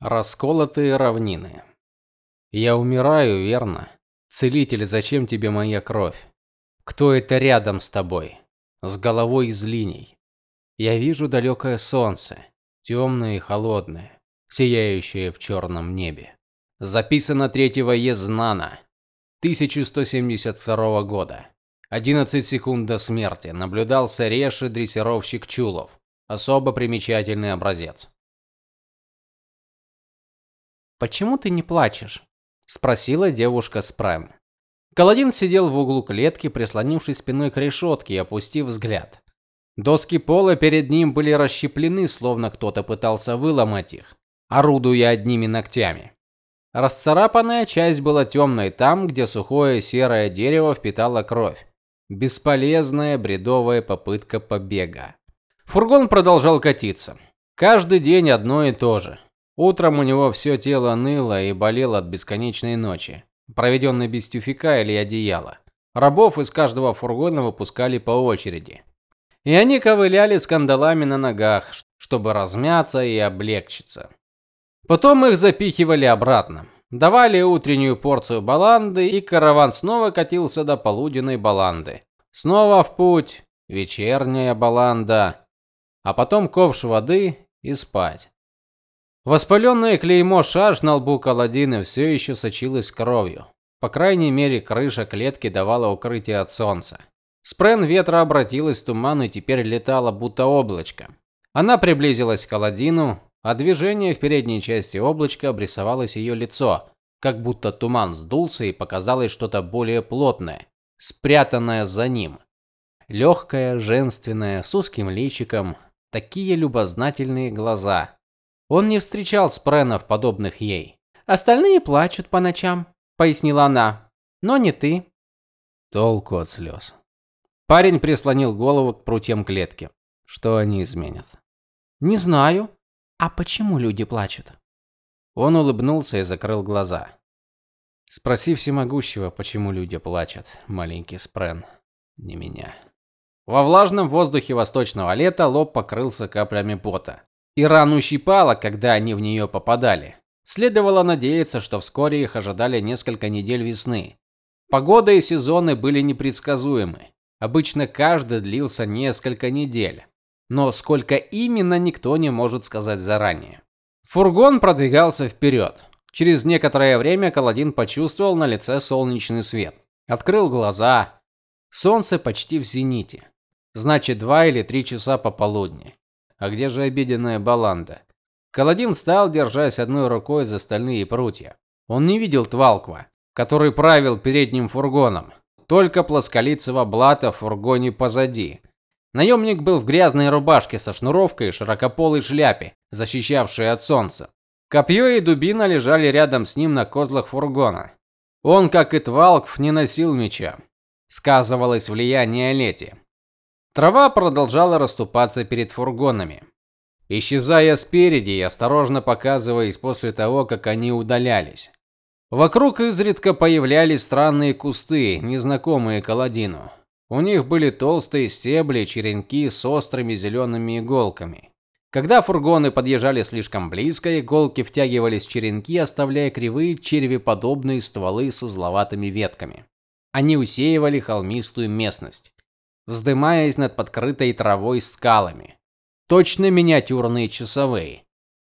Расколотые равнины. Я умираю, верно? Целитель, зачем тебе моя кровь? Кто это рядом с тобой? С головой из линий. Я вижу далекое солнце, темное и холодное, сияющее в черном небе. Записано 3 Езнана 1172 года. 11 секунд до смерти. Наблюдался Реши дрессировщик Чулов. Особо примечательный образец. Почему ты не плачешь? спросила девушка с. Каладин сидел в углу клетки, прислонившись спиной к решетке и опустив взгляд. Доски пола перед ним были расщеплены, словно кто-то пытался выломать их, орудуя одними ногтями. Расцарапанная часть была темной там, где сухое серое дерево впитало кровь. Бесполезная бредовая попытка побега. Фургон продолжал катиться. Каждый день одно и то же. Утром у него все тело ныло и болело от бесконечной ночи, проведенной без тюфяка или одеяла. Рабов из каждого фургона выпускали по очереди. И они ковыляли с кандалами на ногах, чтобы размяться и облегчиться. Потом их запихивали обратно. Давали утреннюю порцию баланды, и караван снова катился до полуденной баланды. Снова в путь, вечерняя баланда, а потом ковш воды и спать. Воспаленное клеймо шаш на лбу Каладина все еще сочилось кровью. По крайней мере, крыша клетки давала укрытие от солнца. Спрен ветра обратилась в туман и теперь летала будто облачко. Она приблизилась к Каладину, а движение в передней части облачка обрисовалось ее лицо, как будто туман сдулся и показалось что-то более плотное, спрятанное за ним. Легкое, женственное, с узким личиком, такие любознательные глаза. Он не встречал спренов, подобных ей. Остальные плачут по ночам, пояснила она. Но не ты. Толку от слез. Парень прислонил голову к прутьям клетки. Что они изменят? Не знаю. А почему люди плачут? Он улыбнулся и закрыл глаза. Спроси всемогущего, почему люди плачут, маленький спрен, не меня. Во влажном воздухе восточного лета лоб покрылся каплями пота и рану щипало, когда они в нее попадали. Следовало надеяться, что вскоре их ожидали несколько недель весны. Погода и сезоны были непредсказуемы. Обычно каждый длился несколько недель, но сколько именно никто не может сказать заранее. Фургон продвигался вперед. Через некоторое время Каладин почувствовал на лице солнечный свет. Открыл глаза. Солнце почти в зените. Значит, два или три часа пополудни. А где же обеденная баланда? Каладин встал, держась одной рукой за стальные прутья. Он не видел Твалква, который правил передним фургоном, только плосколицего блата в фургоне позади. Наемник был в грязной рубашке со шнуровкой и широкополой шляпе, защищавшей от солнца. Копье и дубина лежали рядом с ним на козлах фургона. Он, как и Твалкв, не носил меча. Сказывалось влияние Лети. Трава продолжала расступаться перед фургонами, исчезая спереди и осторожно показываясь после того, как они удалялись. Вокруг изредка появлялись странные кусты, незнакомые Каладину. У них были толстые стебли, черенки с острыми зелеными иголками. Когда фургоны подъезжали слишком близко, иголки втягивались в черенки, оставляя кривые червеподобные стволы с узловатыми ветками. Они усеивали холмистую местность вздымаясь над подкрытой травой скалами. Точно миниатюрные часовые.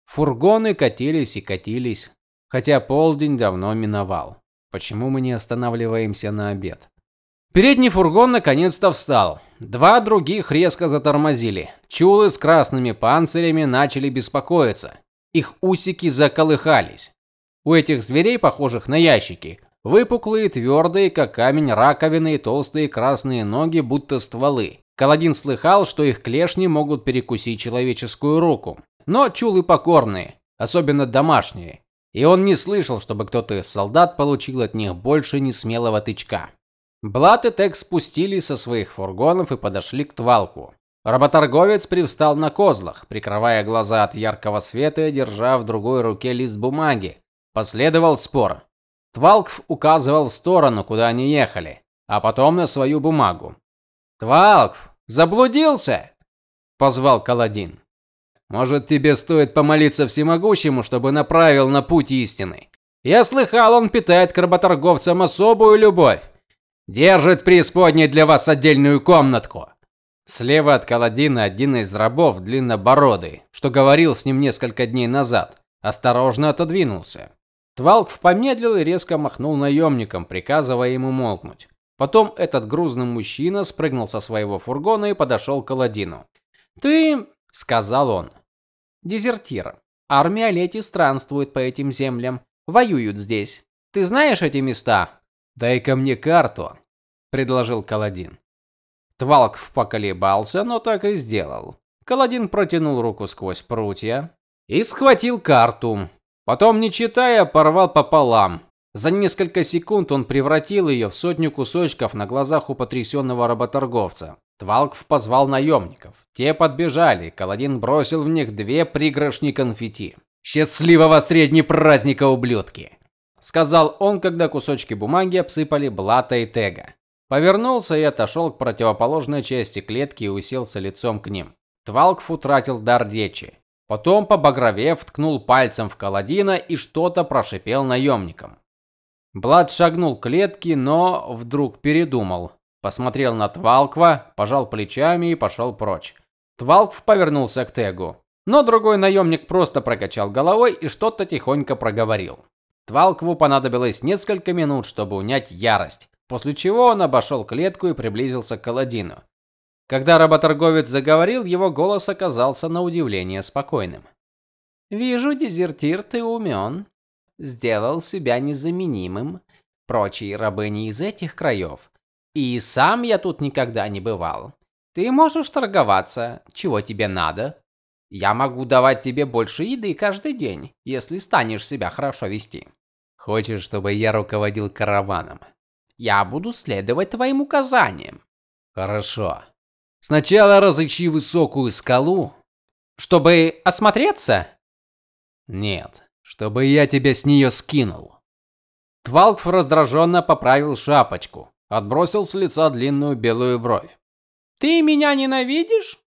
Фургоны катились и катились, хотя полдень давно миновал. Почему мы не останавливаемся на обед? Передний фургон наконец-то встал. Два других резко затормозили. Чулы с красными панцирями начали беспокоиться. Их усики заколыхались. У этих зверей, похожих на ящики, Выпуклые, твердые, как камень, раковины и толстые красные ноги, будто стволы. Каладин слыхал, что их клешни могут перекусить человеческую руку. Но чулы покорные, особенно домашние. И он не слышал, чтобы кто-то из солдат получил от них больше несмелого тычка. Блат и Тек спустились со своих фургонов и подошли к Твалку. Работорговец привстал на козлах, прикрывая глаза от яркого света и держа в другой руке лист бумаги. Последовал спор. Твалкв указывал в сторону, куда они ехали, а потом на свою бумагу. "Твалкв, заблудился?" позвал Каладин. Может, тебе стоит помолиться всемогущему, чтобы направил на путь истины? Я слыхал, он питает к работорговцам особую любовь. Держит преисподней для вас отдельную комнатку. Слева от Каладина один из рабов, длиннобородый, что говорил с ним несколько дней назад, осторожно отодвинулся. Твалк помедлил и резко махнул наемникам, приказывая ему молкнуть. Потом этот грузный мужчина спрыгнул со своего фургона и подошел к Аладдину. "Ты", сказал он. "Дезертир. Армия Лети странствует по этим землям, воюют здесь. Ты знаешь эти места? Дай-ка мне карту", предложил Каладин. Твалк поколебался, но так и сделал. Каладин протянул руку сквозь прутья и схватил карту. Потом, не читая, порвал пополам. За несколько секунд он превратил ее в сотню кусочков на глазах у потрясенного работорговца. Твалков позвал наемников. Те подбежали, Каладин бросил в них две пригоршни конфетти. "Счастливого среднего праздника, ублюдки", сказал он, когда кусочки бумаги обсыпали Блата и Тега. Повернулся и отошел к противоположной части клетки и уселся лицом к ним. Твалков утратил дар речи. Потом, побагровев, ткнул пальцем в Каладина и что-то прошипел наемникам. Блад шагнул к клетке, но вдруг передумал. Посмотрел на Твалква, пожал плечами и пошел прочь. Твалкв повернулся к Тегу, но другой наемник просто прокачал головой и что-то тихонько проговорил. Твалкву понадобилось несколько минут, чтобы унять ярость, после чего он обошел клетку и приблизился к Каладину. Когда работорговец заговорил, его голос оказался на удивление спокойным. Вижу, дезертир, ты умен. Сделал себя незаменимым. Прочие рабы не из этих краев. И сам я тут никогда не бывал. Ты можешь торговаться, чего тебе надо. Я могу давать тебе больше еды каждый день, если станешь себя хорошо вести. Хочешь, чтобы я руководил караваном? Я буду следовать твоим указаниям. Хорошо. Сначала разыщи высокую скалу, чтобы осмотреться? Нет, чтобы я тебя с нее скинул. Твалкф раздраженно поправил шапочку, отбросил с лица длинную белую бровь. Ты меня ненавидишь?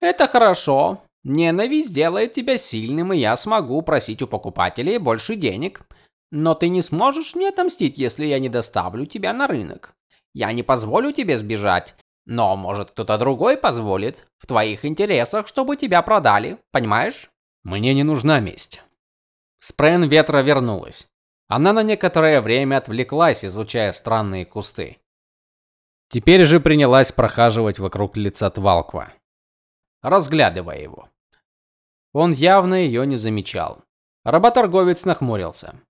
Это хорошо. Ненависть делает тебя сильным, и я смогу просить у покупателей больше денег. Но ты не сможешь мне отомстить, если я не доставлю тебя на рынок. Я не позволю тебе сбежать, но, может, кто-то другой позволит. В твоих интересах, чтобы тебя продали, понимаешь? Мне не нужна месть. Спрен ветра вернулась. Она на некоторое время отвлеклась, изучая странные кусты. Теперь же принялась прохаживать вокруг лица Твалква, разглядывая его. Он явно ее не замечал. Работорговец нахмурился.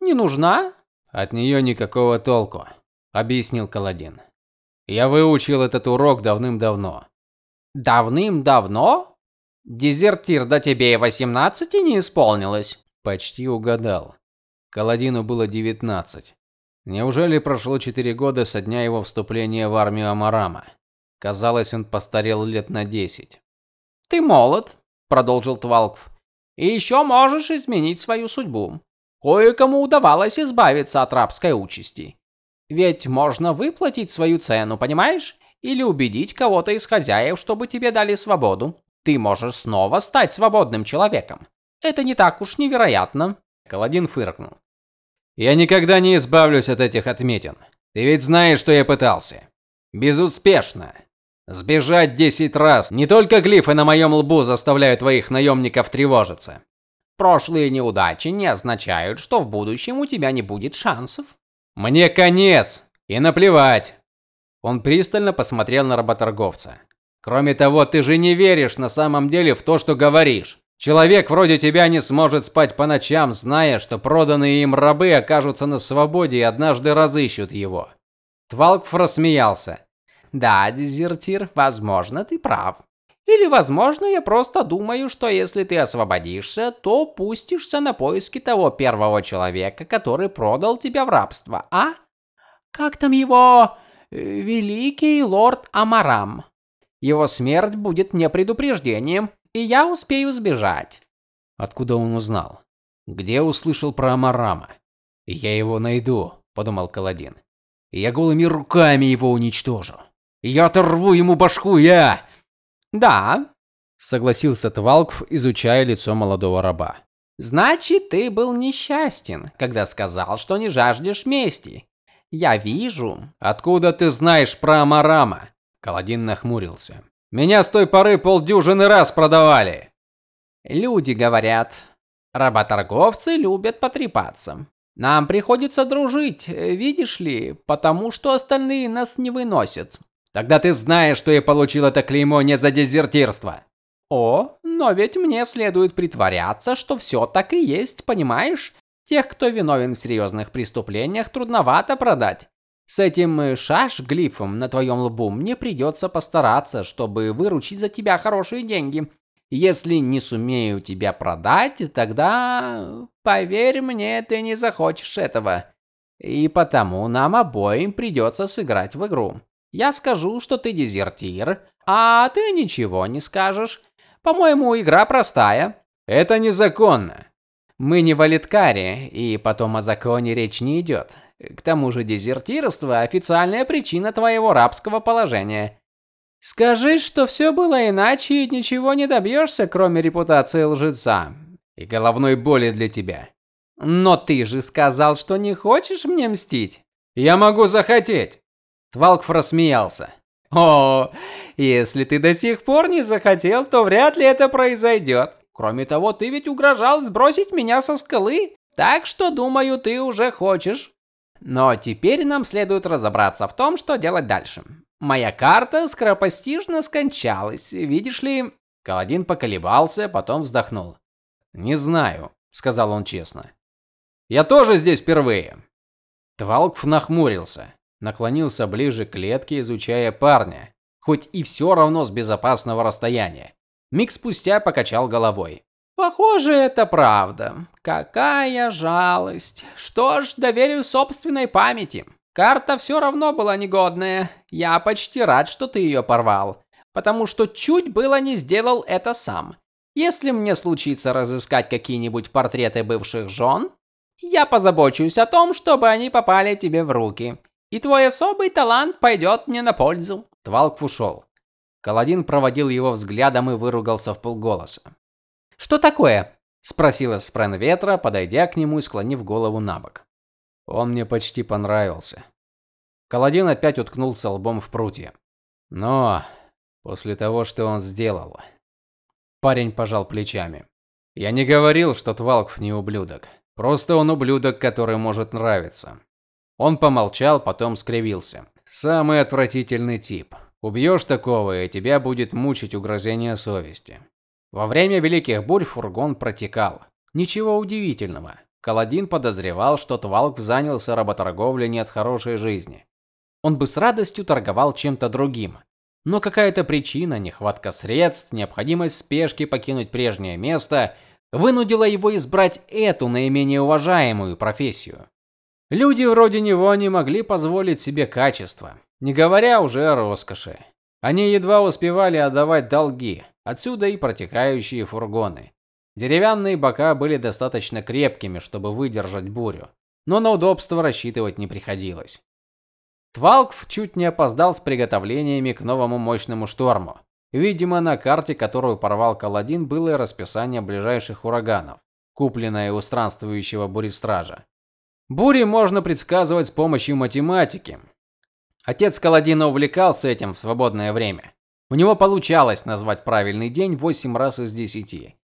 "Не нужна? От нее никакого толку", объяснил Каладин. Я выучил этот урок давным-давно. Давным-давно? Дезертир до тебе и 18 не исполнилось. Почти угадал. Каладину было 19. Неужели прошло четыре года со дня его вступления в армию Амарама? Казалось, он постарел лет на 10. Ты молод, продолжил Твалкв. И еще можешь изменить свою судьбу. Кое-кому удавалось избавиться от рабской участи. Ведь можно выплатить свою цену, понимаешь? Или убедить кого-то из хозяев, чтобы тебе дали свободу. Ты можешь снова стать свободным человеком. Это не так уж невероятно. Каладин фыркнул. Я никогда не избавлюсь от этих отметин. Ты ведь знаешь, что я пытался. Безуспешно. Сбежать десять раз. Не только глифы на моем лбу заставляют твоих наемников тревожиться. Прошлые неудачи не означают, что в будущем у тебя не будет шансов. Мне конец, и наплевать. Он пристально посмотрел на работорговца. Кроме того, ты же не веришь на самом деле в то, что говоришь. Человек вроде тебя не сможет спать по ночам, зная, что проданные им рабы окажутся на свободе и однажды разыщут его. Твалкф рассмеялся. Да, дезертир, возможно, ты прав. Или, возможно, я просто думаю, что если ты освободишься, то пустишься на поиски того первого человека, который продал тебя в рабство, а? Как там его э, великий лорд Амарам? Его смерть будет мне предупреждением, и я успею сбежать. Откуда он узнал? Где услышал про Амарама? Я его найду, подумал Каладин. Я голыми руками его уничтожу. Я оторву ему башку, я. Да, согласился Твалкв, изучая лицо молодого раба. Значит, ты был несчастен, когда сказал, что не жаждешь мести. Я вижу. Откуда ты знаешь про Амарама? Каладин нахмурился. Меня с той поры полдюжины раз продавали. Люди говорят, работорговцы любят потрепаться. Нам приходится дружить, видишь ли, потому что остальные нас не выносят. Тогда ты знаешь, что я получил это клеймо не за дезертирство. О, но ведь мне следует притворяться, что все так и есть, понимаешь? Тех, кто виновен в серьезных преступлениях, трудновато продать. С этим э, шаш-глифом на твоем лбу мне придется постараться, чтобы выручить за тебя хорошие деньги. Если не сумею тебя продать, тогда, поверь мне, ты не захочешь этого. И потому нам обоим придется сыграть в игру. Я скажу, что ты дезертир, а ты ничего не скажешь. По-моему, игра простая. Это незаконно. Мы не в Алиткаре, и потом о законе речь не идет. К тому же дезертирство официальная причина твоего рабского положения. Скажи, что все было иначе и ничего не добьешься, кроме репутации лжеца и головной боли для тебя. Но ты же сказал, что не хочешь мне мстить. Я могу захотеть. Твалкф рассмеялся. О, если ты до сих пор не захотел, то вряд ли это произойдет. Кроме того, ты ведь угрожал сбросить меня со скалы, так что, думаю, ты уже хочешь. Но теперь нам следует разобраться в том, что делать дальше. Моя карта скоропостижно скончалась, видишь ли? Каладин поколебался, потом вздохнул. Не знаю, сказал он честно. Я тоже здесь впервые. Твалкв нахмурился наклонился ближе к клетке, изучая парня, хоть и все равно с безопасного расстояния. Миг спустя покачал головой. Похоже, это правда. Какая жалость. Что ж, доверю собственной памяти. Карта все равно была негодная. Я почти рад, что ты ее порвал, потому что чуть было не сделал это сам. Если мне случится разыскать какие-нибудь портреты бывших жен, я позабочусь о том, чтобы они попали тебе в руки. И твой особый талант пойдет мне на пользу. Твалк ушел. Каладин проводил его взглядом и выругался в полголоса. Что такое? спросила Спрен Ветра, подойдя к нему и склонив голову набок. Он мне почти понравился. Каладин опять уткнулся лбом в прутья. Но после того, что он сделал, парень пожал плечами. Я не говорил, что Твалкв не ублюдок. Просто он ублюдок, который может нравиться. Он помолчал, потом скривился. Самый отвратительный тип. Убьешь такого, и тебя будет мучить угрызение совести. Во время великих бурь фургон протекал. Ничего удивительного. Каладин подозревал, что Твалк занялся работорговлей не от хорошей жизни. Он бы с радостью торговал чем-то другим. Но какая-то причина, нехватка средств, необходимость спешки покинуть прежнее место вынудила его избрать эту наименее уважаемую профессию. Люди вроде него не могли позволить себе качества, не говоря уже о роскоши. Они едва успевали отдавать долги, отсюда и протекающие фургоны. Деревянные бока были достаточно крепкими, чтобы выдержать бурю, но на удобство рассчитывать не приходилось. Твалкв чуть не опоздал с приготовлениями к новому мощному шторму. Видимо, на карте, которую порвал Каладин, было расписание ближайших ураганов, купленное у странствующего буристража. Бури можно предсказывать с помощью математики. Отец Каладина увлекался этим в свободное время. У него получалось назвать правильный день 8 раз из 10.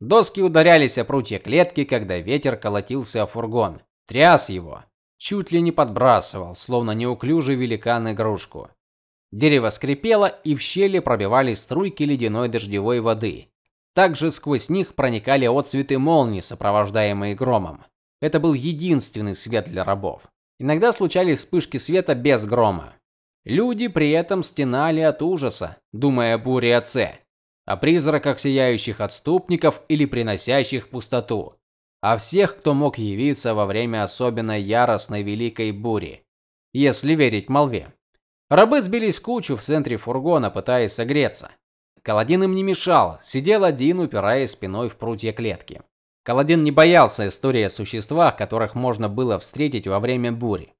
Доски ударялись о прутья клетки, когда ветер колотился о фургон, тряс его, чуть ли не подбрасывал, словно неуклюжий великан игрушку. Дерево скрипело, и в щели пробивались струйки ледяной дождевой воды. Также сквозь них проникали отсветы молний, сопровождаемые громом. Это был единственный свет для рабов. Иногда случались вспышки света без грома. Люди при этом стенали от ужаса, думая о буре отце, о призраках сияющих отступников или приносящих пустоту, о всех, кто мог явиться во время особенно яростной великой бури, если верить молве. Рабы сбились кучу в центре фургона, пытаясь согреться. Каладин им не мешал, сидел один, упираясь спиной в прутья клетки. Каладин не боялся истории о существах, которых можно было встретить во время бури.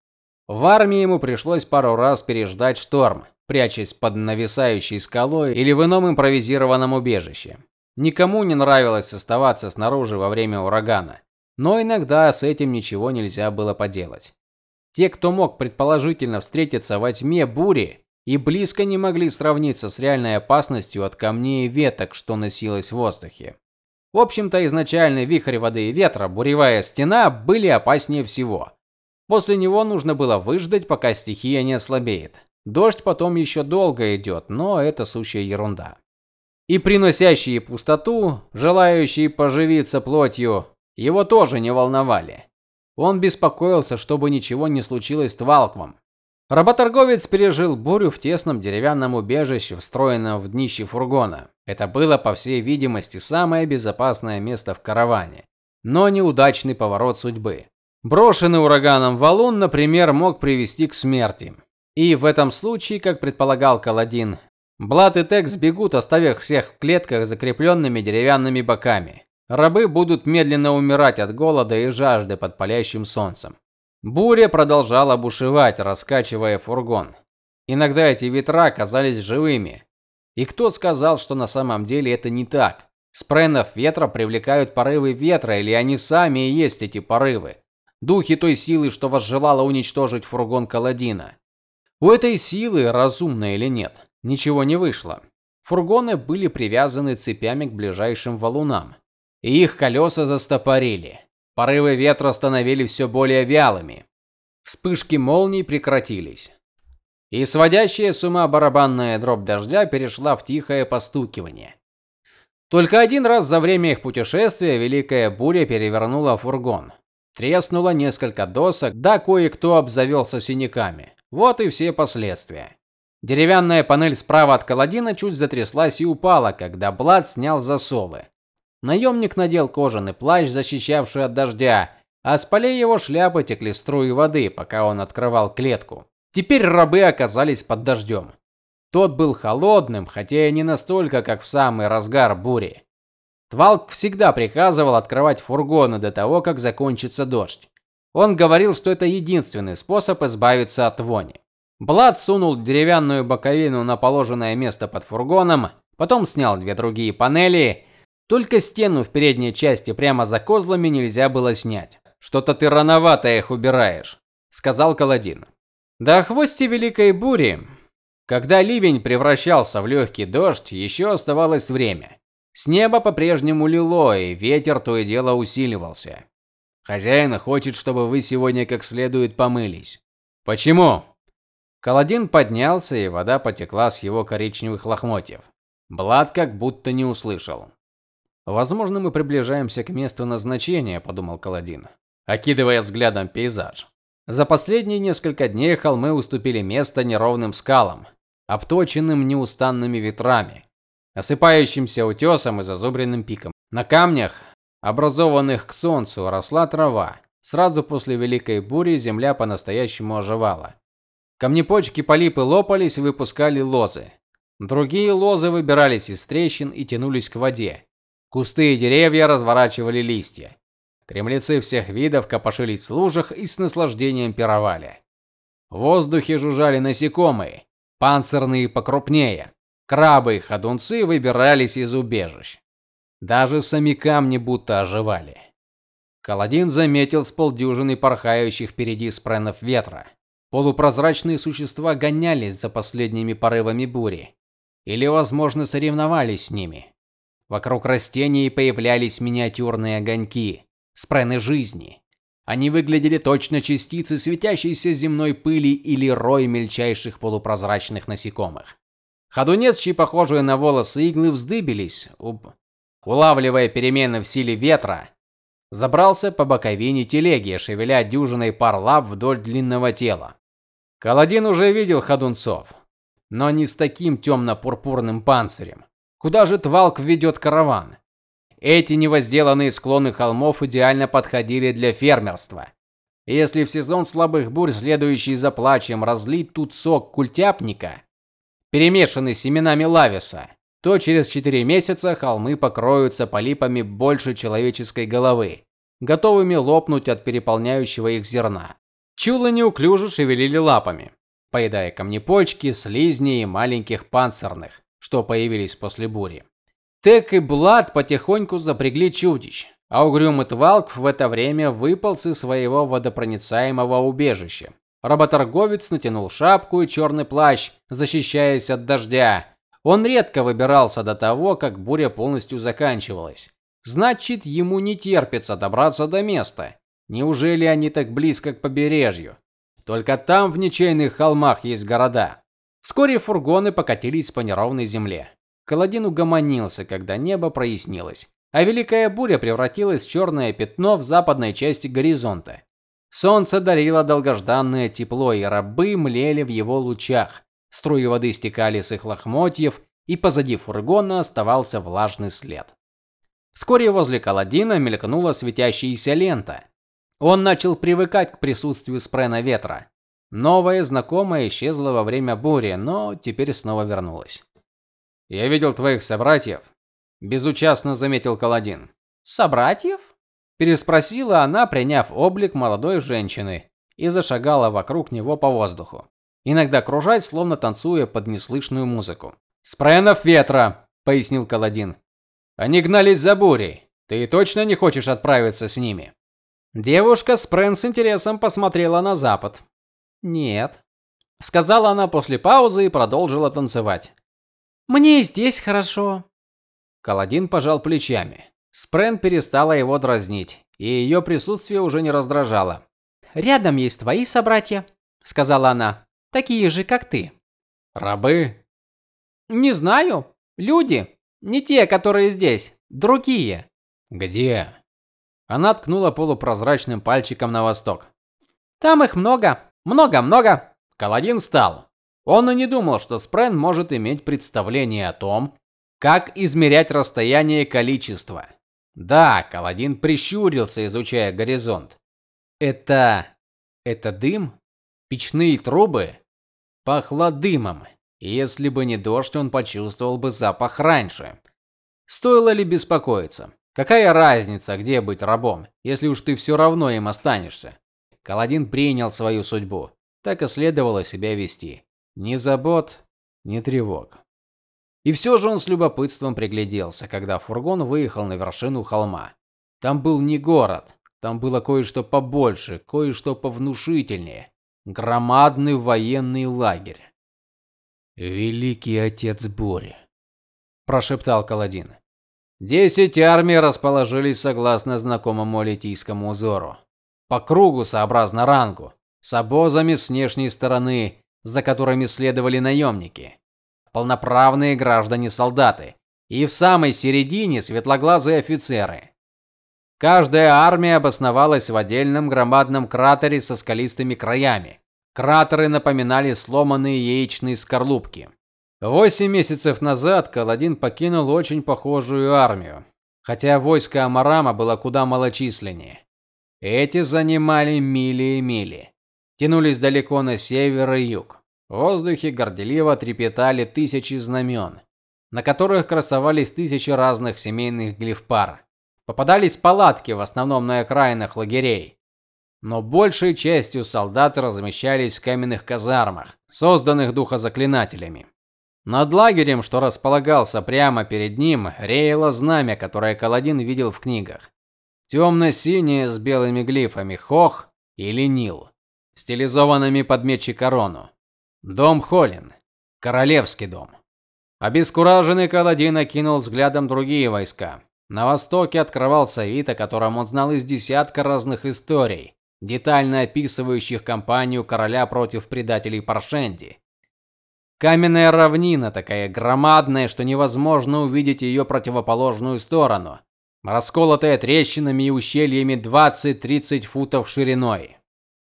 В армии ему пришлось пару раз переждать шторм, прячась под нависающей скалой или в ином импровизированном убежище. Никому не нравилось оставаться снаружи во время урагана, но иногда с этим ничего нельзя было поделать. Те, кто мог предположительно встретиться во тьме бури, и близко не могли сравниться с реальной опасностью от камней и веток, что носилось в воздухе. В общем-то, изначальный вихрь воды и ветра, буревая стена были опаснее всего. После него нужно было выждать, пока стихия не ослабеет. Дождь потом еще долго идет, но это сущая ерунда. И приносящие пустоту, желающие поживиться плотью, его тоже не волновали. Он беспокоился, чтобы ничего не случилось с Твалквом. Работорговец пережил бурю в тесном деревянном убежище, встроенном в днище фургона. Это было, по всей видимости, самое безопасное место в караване, но неудачный поворот судьбы. Брошенный ураганом валун, например, мог привести к смерти. И в этом случае, как предполагал Каладин, Блад и Текс бегут, оставив всех в клетках закрепленными деревянными боками. Рабы будут медленно умирать от голода и жажды под палящим солнцем. Буря продолжала бушевать, раскачивая фургон. Иногда эти ветра казались живыми. И кто сказал, что на самом деле это не так? Спренов ветра привлекают порывы ветра, или они сами и есть эти порывы? Духи той силы, что возжелала уничтожить фургон Каладина. У этой силы, разумно или нет, ничего не вышло. Фургоны были привязаны цепями к ближайшим валунам, и их колеса застопорили. Порывы ветра становились все более вялыми. Вспышки молний прекратились. И сводящая с ума барабанная дробь дождя перешла в тихое постукивание. Только один раз за время их путешествия великая буря перевернула фургон. Треснуло несколько досок, да кое-кто обзавелся синяками. Вот и все последствия. Деревянная панель справа от Каладина чуть затряслась и упала, когда Блад снял засовы. Наемник надел кожаный плащ, защищавший от дождя, а с полей его шляпы текли струи воды, пока он открывал клетку. Теперь рабы оказались под дождем. Тот был холодным, хотя и не настолько, как в самый разгар бури. Твалк всегда приказывал открывать фургоны до того, как закончится дождь. Он говорил, что это единственный способ избавиться от вони. Блад сунул деревянную боковину на положенное место под фургоном, потом снял две другие панели только стену в передней части прямо за козлами нельзя было снять. Что-то ты рановато их убираешь, сказал Каладин. До хвости великой бури, когда ливень превращался в легкий дождь, еще оставалось время. С неба по-прежнему лило, и ветер то и дело усиливался. Хозяин хочет, чтобы вы сегодня как следует помылись. Почему? Каладин поднялся, и вода потекла с его коричневых лохмотьев. Блад как будто не услышал. Возможно, мы приближаемся к месту назначения, подумал Каладин, окидывая взглядом пейзаж. За последние несколько дней холмы уступили место неровным скалам, обточенным неустанными ветрами, осыпающимся утесам и зазубренным пиком. На камнях, образованных к солнцу, росла трава. Сразу после великой бури земля по-настоящему оживала. Камнепочки полипы лопались и выпускали лозы. Другие лозы выбирались из трещин и тянулись к воде. Кусты и деревья разворачивали листья. Кремлецы всех видов копошились в лужах и с наслаждением пировали. В воздухе жужжали насекомые, панцирные покрупнее. Крабы и ходунцы выбирались из убежищ. Даже сами камни будто оживали. Каладин заметил с полдюжины порхающих впереди спренов ветра. Полупрозрачные существа гонялись за последними порывами бури или, возможно, соревновались с ними. Вокруг растений появлялись миниатюрные огоньки, спрены жизни. Они выглядели точно частицы светящейся земной пыли или рой мельчайших полупрозрачных насекомых. Ходунецчи, похожие на волосы иглы, вздыбились, улавливая перемены в силе ветра. Забрался по боковине телеги, шевеля дюжиной пар лап вдоль длинного тела. Каладин уже видел ходунцов, но не с таким темно пурпурным панцирем. Куда же Твалк ведет караван? Эти невозделанные склоны холмов идеально подходили для фермерства. Если в сезон слабых бурь, следующий за плачем, разлить тут сок культяпника, перемешанный с семенами лависа, то через 4 месяца холмы покроются полипами больше человеческой головы, готовыми лопнуть от переполняющего их зерна. Чулы неуклюже шевелили лапами. поедая камнепочки, слизни и маленьких панцирных, что появились после бури. Тек и Блад потихоньку запрягли чудищ, а угрюмый Твалк в это время выполз из своего водопроницаемого убежища. Работорговец натянул шапку и черный плащ, защищаясь от дождя. Он редко выбирался до того, как буря полностью заканчивалась. Значит, ему не терпится добраться до места. Неужели они так близко к побережью? Только там в ничейных холмах есть города. Вскоре фургоны покатились по неровной земле. Каладин угомонился, когда небо прояснилось, а великая буря превратилась в черное пятно в западной части горизонта. Солнце дарило долгожданное тепло, и рабы млели в его лучах. Струи воды стекали с их лохмотьев, и позади фургона оставался влажный след. Вскоре возле Каладина мелькнула светящаяся лента. Он начал привыкать к присутствию спрена ветра. Новое знакомое исчезло во время бури, но теперь снова вернулось. Я видел твоих собратьев, безучастно заметил Каладин. Собратьев? переспросила она, приняв облик молодой женщины, и зашагала вокруг него по воздуху, иногда кружась, словно танцуя под неслышную музыку. "Спренов ветра", пояснил Каладин. "Они гнались за бурей. Ты точно не хочешь отправиться с ними?" Девушка Спрен с интересом посмотрела на запад. "Нет", сказала она после паузы и продолжила танцевать. "Мне здесь хорошо". Каладин пожал плечами. Спрен перестала его дразнить, и ее присутствие уже не раздражало. "Рядом есть твои собратья", сказала она. "Такие же, как ты". "Рабы?" "Не знаю. Люди, не те, которые здесь, другие". "Где?" Она ткнула полупрозрачным пальчиком на восток. Там их много, много-много. Каладин встал. Он и не думал, что Спрен может иметь представление о том, как измерять расстояние и количество. Да, Каладин прищурился, изучая горизонт. Это это дым? Печные трубы? Пахло дымом. Если бы не дождь, он почувствовал бы запах раньше. Стоило ли беспокоиться? Какая разница, где быть рабом, если уж ты все равно им останешься? Каладин принял свою судьбу. Так и следовало себя вести. Ни забот, ни тревог. И все же он с любопытством пригляделся, когда фургон выехал на вершину холма. Там был не город, там было кое-что побольше, кое-что повнушительнее. Громадный военный лагерь. Великий отец Бори, прошептал Каладин. Десять армий расположились согласно знакомому литийскому узору, по кругу сообразно рангу, с обозами с внешней стороны, за которыми следовали наемники полноправные граждане-солдаты, и в самой середине светлоглазые офицеры. Каждая армия обосновалась в отдельном громадном кратере со скалистыми краями. Кратеры напоминали сломанные яичные скорлупки. Восемь месяцев назад Каладин покинул очень похожую армию, хотя войско Амарама было куда малочисленнее. Эти занимали мили и мили, тянулись далеко на север и юг. В воздухе горделиво трепетали тысячи знамен, на которых красовались тысячи разных семейных глифпар. Попадались палатки, в основном на окраинах лагерей. Но большей частью солдаты размещались в каменных казармах, созданных духозаклинателями. Над лагерем, что располагался прямо перед ним, реяло знамя, которое Каладин видел в книгах. темно синее с белыми глифами Хох или Нил, стилизованными под меч и корону. Дом Холин. Королевский дом. Обескураженный Каладин окинул взглядом другие войска. На востоке открывался вид, о котором он знал из десятка разных историй, детально описывающих кампанию короля против предателей Паршенди. Каменная равнина, такая громадная, что невозможно увидеть ее противоположную сторону, расколотая трещинами и ущельями 20-30 футов шириной.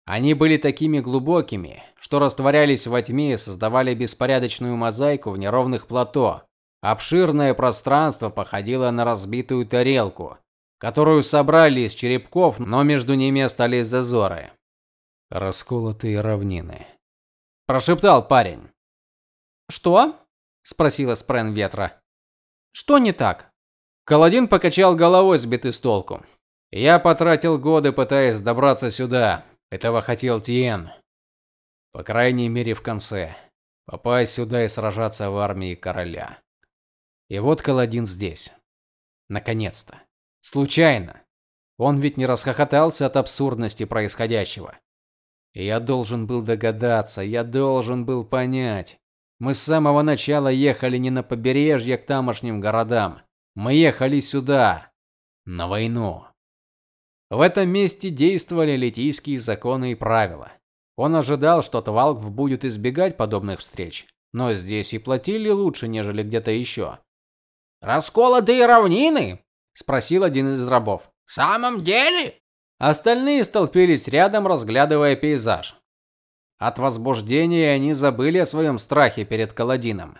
Они были такими глубокими, что растворялись во тьме и создавали беспорядочную мозаику в неровных плато. Обширное пространство походило на разбитую тарелку, которую собрали из черепков, но между ними остались зазоры. Расколотые равнины, прошептал парень. Что? спросила Спрен ветра. Что не так? Каладин покачал головой, сбитый с толку. Я потратил годы, пытаясь добраться сюда. Этого хотел Тиен. По крайней мере, в конце. Попасть сюда и сражаться в армии короля. И вот Каладин здесь. Наконец-то. Случайно. Он ведь не расхохотался от абсурдности происходящего. Я должен был догадаться, я должен был понять. Мы с самого начала ехали не на побережье к тамошним городам. Мы ехали сюда, на войну. В этом месте действовали литийские законы и правила. Он ожидал, что Твалкв будет избегать подобных встреч, но здесь и платили лучше, нежели где-то еще. Расколотые равнины? спросил один из рабов. В самом деле? Остальные столпились рядом, разглядывая пейзаж. От возбуждения они забыли о своем страхе перед Каладином.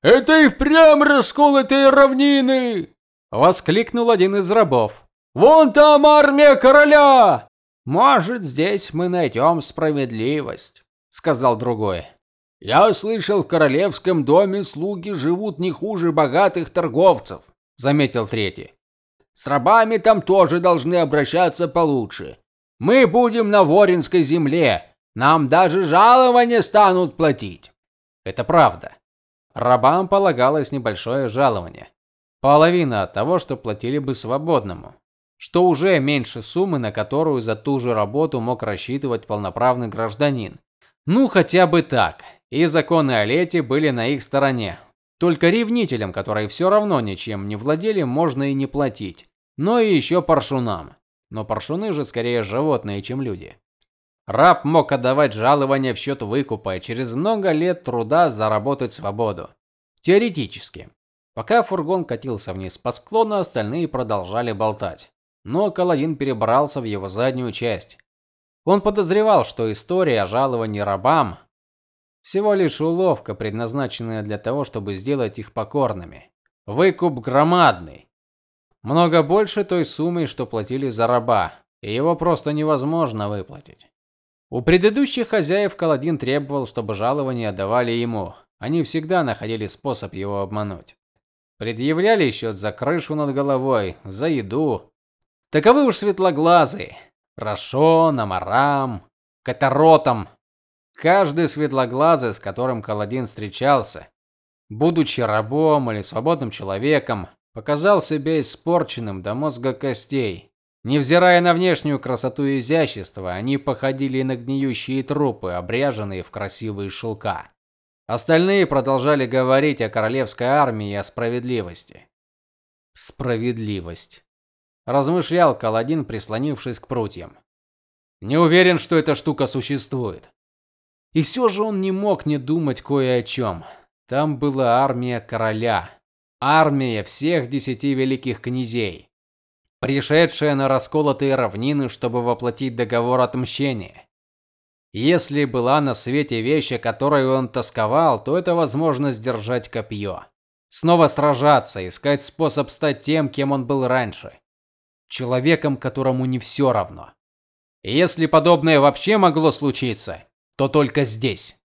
Это и впрямь расколотые равнины, воскликнул один из рабов. Вон там армия короля. Может, здесь мы найдем справедливость, сказал другой. Я слышал, в королевском доме слуги живут не хуже богатых торговцев, заметил третий. С рабами там тоже должны обращаться получше. Мы будем на Воринской земле. Нам даже жалования станут платить. Это правда. Рабам полагалось небольшое жалование. Половина от того, что платили бы свободному что уже меньше суммы, на которую за ту же работу мог рассчитывать полноправный гражданин. Ну хотя бы так. И законы о лете были на их стороне. Только ревнителям, которые все равно ничем не владели, можно и не платить. Но и еще паршунам. Но паршуны же скорее животные, чем люди. Раб мог отдавать жалования в счет выкупа и через много лет труда заработать свободу. Теоретически. Пока фургон катился вниз по склону, остальные продолжали болтать но Каладин перебрался в его заднюю часть. Он подозревал, что история о жаловании рабам всего лишь уловка, предназначенная для того, чтобы сделать их покорными. Выкуп громадный. Много больше той суммы, что платили за раба, и его просто невозможно выплатить. У предыдущих хозяев Каладин требовал, чтобы жалования давали ему. Они всегда находили способ его обмануть. Предъявляли счет за крышу над головой, за еду, Таковы уж светлоглазые. Рашон, Амарам, Катаротом. Каждый светлоглазый, с которым Каладин встречался, будучи рабом или свободным человеком, показал себя испорченным до мозга костей. Невзирая на внешнюю красоту и изящество, они походили на гниющие трупы, обряженные в красивые шелка. Остальные продолжали говорить о королевской армии и о справедливости. Справедливость размышлял Каладин, прислонившись к прутьям. Не уверен, что эта штука существует. И все же он не мог не думать кое о чем. Там была армия короля, армия всех десяти великих князей, пришедшая на расколотые равнины, чтобы воплотить договор отмщения. Если была на свете вещь, о которой он тосковал, то это возможность держать копье, снова сражаться, искать способ стать тем, кем он был раньше человеком, которому не все равно. Если подобное вообще могло случиться, то только здесь.